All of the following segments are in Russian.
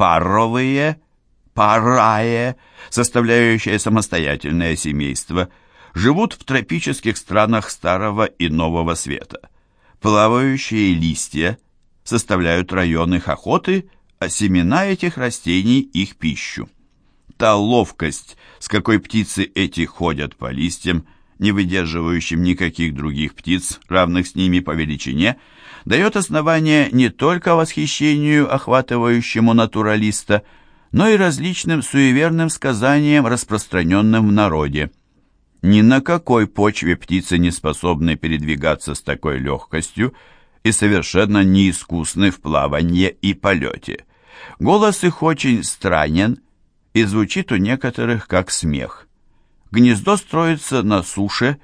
паровые, парае, составляющие самостоятельное семейство, живут в тропических странах Старого и Нового Света. Плавающие листья составляют район их охоты, а семена этих растений – их пищу. Та ловкость, с какой птицы эти ходят по листьям, не выдерживающим никаких других птиц, равных с ними по величине, дает основание не только восхищению, охватывающему натуралиста, но и различным суеверным сказаниям, распространенным в народе. Ни на какой почве птицы не способны передвигаться с такой легкостью и совершенно неискусны в плавании и полете. Голос их очень странен и звучит у некоторых как смех. Гнездо строится на суше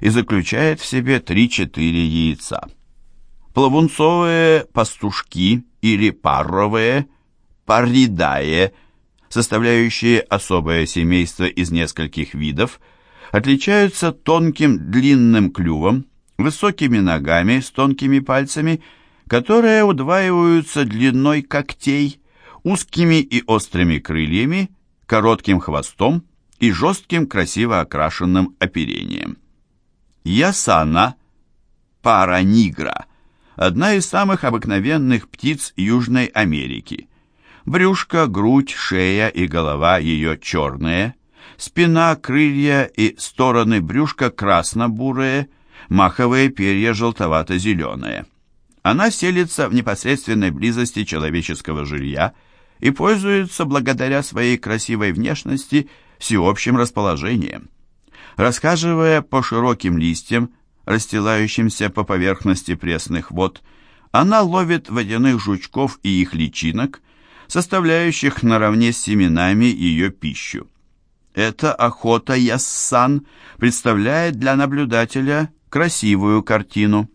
и заключает в себе 3-4 яйца. Плавунцовые пастушки или паровые, паридае, составляющие особое семейство из нескольких видов, отличаются тонким длинным клювом, высокими ногами с тонкими пальцами, которые удваиваются длиной когтей, узкими и острыми крыльями, коротким хвостом и жестким красиво окрашенным оперением. Ясана, пара нигра, одна из самых обыкновенных птиц Южной Америки. Брюшко, грудь, шея и голова ее черные, спина, крылья и стороны брюшка красно-бурые, маховые перья желтовато-зеленые. Она селится в непосредственной близости человеческого жилья и пользуется благодаря своей красивой внешности всеобщим расположением. Рассказывая по широким листьям, расстилающимся по поверхности пресных вод, она ловит водяных жучков и их личинок, составляющих наравне с семенами ее пищу. Эта охота Яссан представляет для наблюдателя красивую картину.